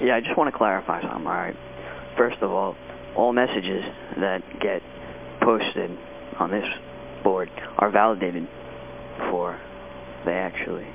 Yeah, I just want to clarify something, all right? First of all, all messages that get posted on this board are validated before they actually